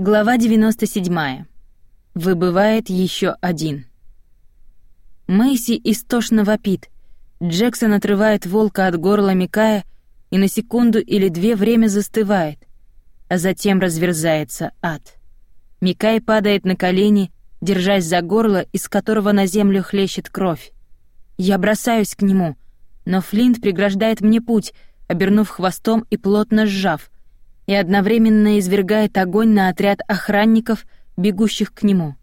Глава 97. Выбывает еще один. Мэйси истошно вопит. Джексон отрывает волка от горла Микая и на секунду или две время застывает, а затем разверзается ад. Микай падает на колени, держась за горло, из которого на землю хлещет кровь. Я бросаюсь к нему, но Флинт преграждает мне путь, обернув хвостом и плотно сжав — и одновременно извергает огонь на отряд охранников, бегущих к нему.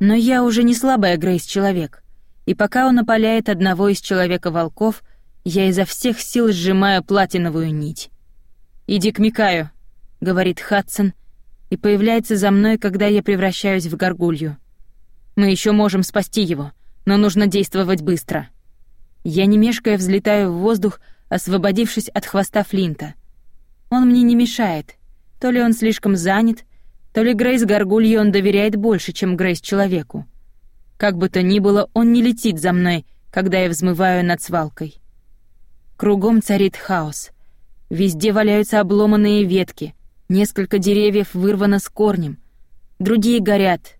Но я уже не слабая Грейс-человек, и пока он опаляет одного из человека-волков, я изо всех сил сжимаю платиновую нить. «Иди к Микаю», — говорит Хадсон, и появляется за мной, когда я превращаюсь в горгулью. «Мы еще можем спасти его, но нужно действовать быстро». Я не мешкая взлетаю в воздух, освободившись от хвоста Флинта — он мне не мешает. То ли он слишком занят, то ли Грейс Гаргулье он доверяет больше, чем Грейс человеку. Как бы то ни было, он не летит за мной, когда я взмываю над свалкой. Кругом царит хаос. Везде валяются обломанные ветки, несколько деревьев вырвано с корнем, другие горят.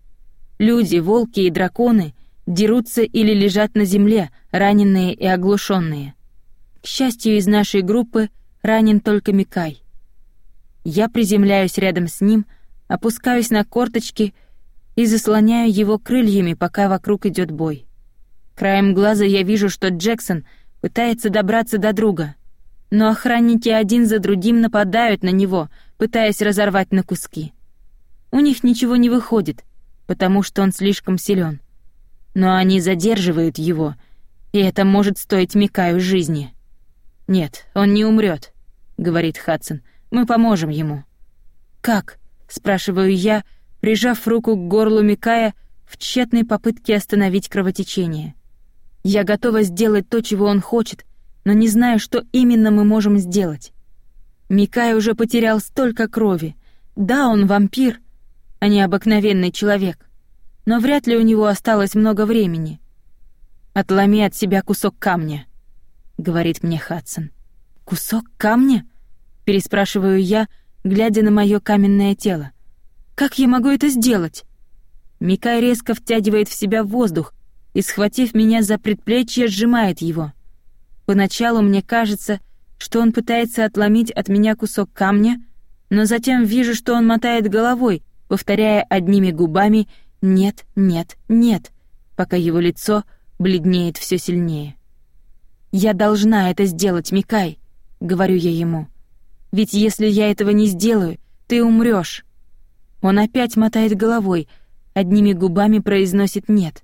Люди, волки и драконы дерутся или лежат на земле, раненые и оглушенные. К счастью, из нашей группы ранен только Микай. Я приземляюсь рядом с ним, опускаюсь на корточки и заслоняю его крыльями, пока вокруг идет бой. Краем глаза я вижу, что Джексон пытается добраться до друга, но охранники один за другим нападают на него, пытаясь разорвать на куски. У них ничего не выходит, потому что он слишком силен. Но они задерживают его, и это может стоить Микаю жизни. «Нет, он не умрет, говорит Хадсон. Мы поможем ему». «Как?» — спрашиваю я, прижав руку к горлу Микая в тщетной попытке остановить кровотечение. Я готова сделать то, чего он хочет, но не знаю, что именно мы можем сделать. Микай уже потерял столько крови. Да, он вампир, а не обыкновенный человек, но вряд ли у него осталось много времени. «Отломи от себя кусок камня», — говорит мне Хадсон. «Кусок камня?» Переспрашиваю я, глядя на мое каменное тело. Как я могу это сделать? Микай резко втягивает в себя воздух и, схватив меня за предплечье, сжимает его. Поначалу мне кажется, что он пытается отломить от меня кусок камня, но затем вижу, что он мотает головой, повторяя одними губами «нет, нет, нет», пока его лицо бледнеет все сильнее. «Я должна это сделать, Микай», — говорю я ему. Ведь если я этого не сделаю, ты умрёшь. Он опять мотает головой, одними губами произносит «нет».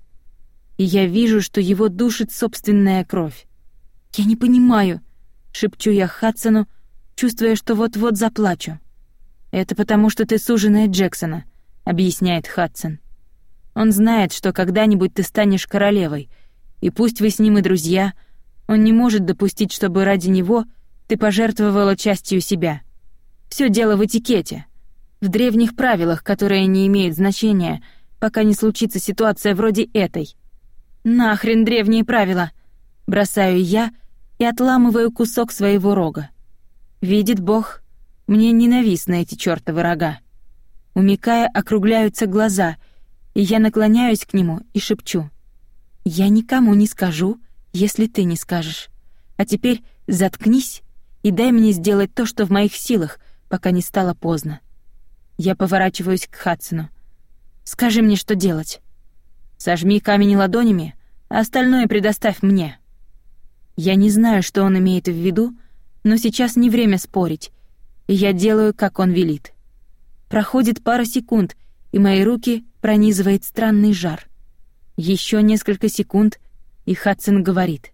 И я вижу, что его душит собственная кровь. «Я не понимаю», — шепчу я Хадсону, чувствуя, что вот-вот заплачу. «Это потому, что ты суженая Джексона», — объясняет Хадсон. «Он знает, что когда-нибудь ты станешь королевой, и пусть вы с ним и друзья, он не может допустить, чтобы ради него — ты пожертвовала частью себя. Все дело в этикете, в древних правилах, которые не имеют значения, пока не случится ситуация вроде этой. Нахрен древние правила. Бросаю я и отламываю кусок своего рога. Видит Бог, мне ненавистны эти чёртовы рога. У Микая округляются глаза, и я наклоняюсь к нему и шепчу: "Я никому не скажу, если ты не скажешь. А теперь заткнись и дай мне сделать то, что в моих силах, пока не стало поздно. Я поворачиваюсь к Хадсону. Скажи мне, что делать. Сожми камень ладонями, а остальное предоставь мне. Я не знаю, что он имеет в виду, но сейчас не время спорить, я делаю, как он велит. Проходит пара секунд, и мои руки пронизывает странный жар. Еще несколько секунд, и Хадсон говорит: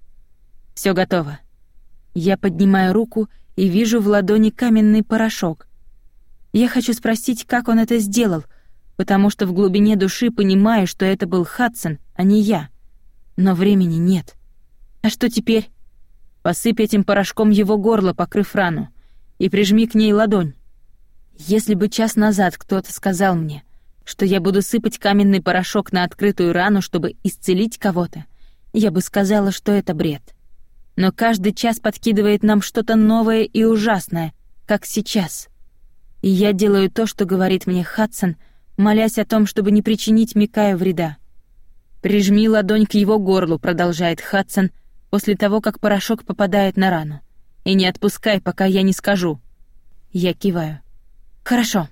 "Все готово". Я поднимаю руку и вижу в ладони каменный порошок. Я хочу спросить, как он это сделал, потому что в глубине души понимаю, что это был Хадсон, а не я. Но времени нет. А что теперь? Посыпь этим порошком его горло, покрыв рану, и прижми к ней ладонь. Если бы час назад кто-то сказал мне, что я буду сыпать каменный порошок на открытую рану, чтобы исцелить кого-то, я бы сказала, что это бред но каждый час подкидывает нам что-то новое и ужасное, как сейчас. И я делаю то, что говорит мне Хадсон, молясь о том, чтобы не причинить Микаю вреда. «Прижми ладонь к его горлу», — продолжает Хадсон, после того, как порошок попадает на рану. «И не отпускай, пока я не скажу». Я киваю. «Хорошо».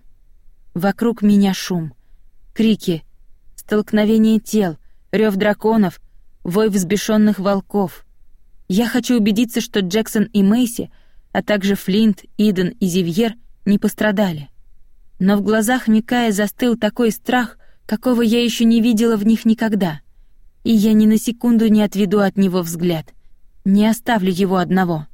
Вокруг меня шум, крики, столкновение тел, рев драконов, вой взбешенных волков. Я хочу убедиться, что Джексон и Мэйси, а также Флинт, Иден и Зивьер не пострадали. Но в глазах Микая застыл такой страх, какого я еще не видела в них никогда. И я ни на секунду не отведу от него взгляд, не оставлю его одного.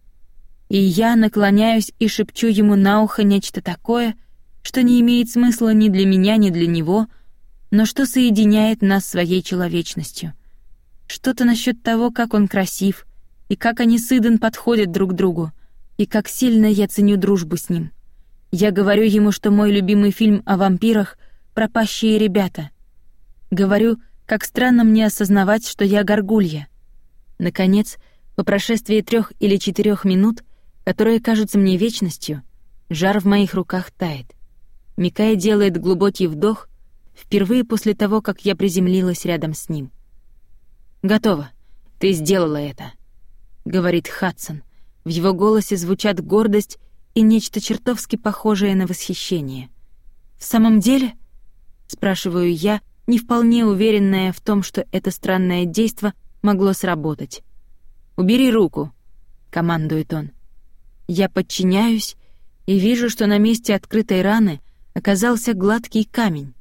И я наклоняюсь и шепчу ему на ухо нечто такое, что не имеет смысла ни для меня, ни для него, но что соединяет нас своей человечностью. Что-то насчет того, как он красив, и как они с Иден подходят друг другу, и как сильно я ценю дружбу с ним. Я говорю ему, что мой любимый фильм о вампирах «Пропащие ребята». Говорю, как странно мне осознавать, что я горгулья. Наконец, по прошествии трех или четырех минут, которые кажутся мне вечностью, жар в моих руках тает — Микая делает глубокий вдох, впервые после того, как я приземлилась рядом с ним. «Готово. Ты сделала это», — говорит Хадсон. В его голосе звучат гордость и нечто чертовски похожее на восхищение. «В самом деле?» — спрашиваю я, не вполне уверенная в том, что это странное действо могло сработать. «Убери руку», — командует он. Я подчиняюсь и вижу, что на месте открытой раны — оказался гладкий камень.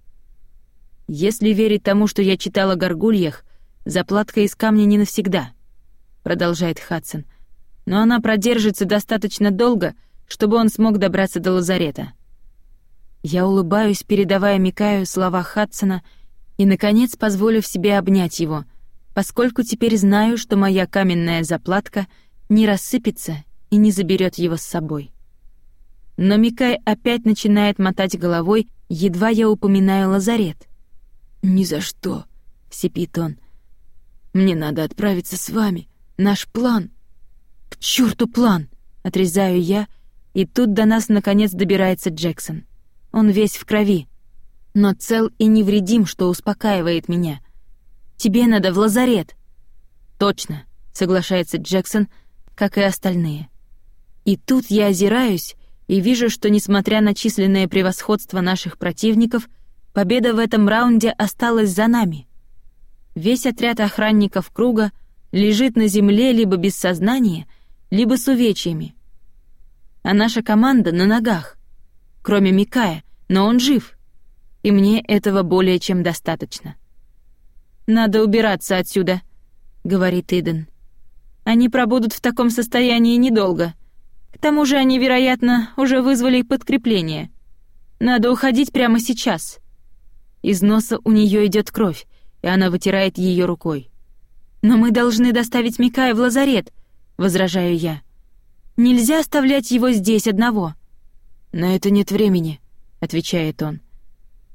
Если верить тому, что я читала о горгульях, заплатка из камня не навсегда, продолжает Хадсон. Но она продержится достаточно долго, чтобы он смог добраться до лазарета. Я улыбаюсь, передавая Микаю слова Хадсона, и наконец позволив себе обнять его, поскольку теперь знаю, что моя каменная заплатка не рассыпется и не заберет его с собой. Но Микай опять начинает мотать головой, едва я упоминаю лазарет. «Ни за что», — сипит он. «Мне надо отправиться с вами. Наш план...» «К черту план!» — отрезаю я, и тут до нас наконец добирается Джексон. Он весь в крови, но цел и невредим, что успокаивает меня. «Тебе надо в лазарет!» «Точно», — соглашается Джексон, как и остальные. И тут я озираюсь и вижу, что, несмотря на численное превосходство наших противников, победа в этом раунде осталась за нами. Весь отряд охранников круга лежит на земле либо без сознания, либо с увечьями. А наша команда на ногах, кроме Микая, но он жив, и мне этого более чем достаточно. «Надо убираться отсюда», — говорит Иден. «Они пробудут в таком состоянии недолго», — к тому же они, вероятно, уже вызвали подкрепление. Надо уходить прямо сейчас. Из носа у нее идет кровь, и она вытирает ее рукой. Но мы должны доставить Микая в лазарет, возражаю я. Нельзя оставлять его здесь одного. На это нет времени, отвечает он.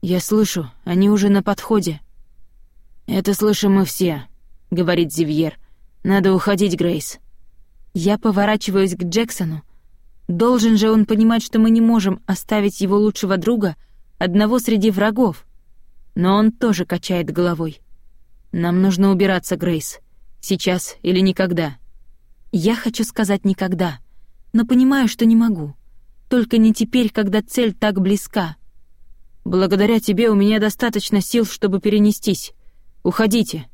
Я слышу, они уже на подходе. Это слышим мы все, говорит Зивьер. Надо уходить, Грейс. Я поворачиваюсь к Джексону. Должен же он понимать, что мы не можем оставить его лучшего друга одного среди врагов. Но он тоже качает головой. Нам нужно убираться, Грейс. Сейчас или никогда. Я хочу сказать никогда, но понимаю, что не могу. Только не теперь, когда цель так близка. Благодаря тебе у меня достаточно сил, чтобы перенестись. Уходите,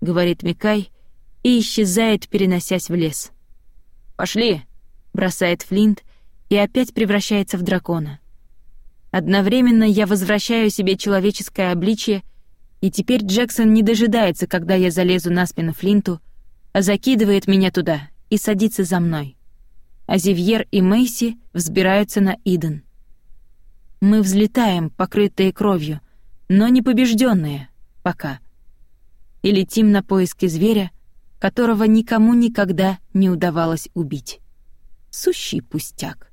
говорит Микай и исчезает, переносясь в лес. «Пошли!» — бросает Флинт и опять превращается в дракона. Одновременно я возвращаю себе человеческое обличье, и теперь Джексон не дожидается, когда я залезу на спину Флинту, а закидывает меня туда и садится за мной. А Зивьер и Мэйси взбираются на Иден. Мы взлетаем, покрытые кровью, но не побежденные пока. И летим на поиски зверя, которого никому никогда не удавалось убить. Сущий пустяк.